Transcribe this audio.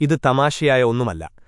ഇത് തമാശയായ ഒന്നുമല്ല.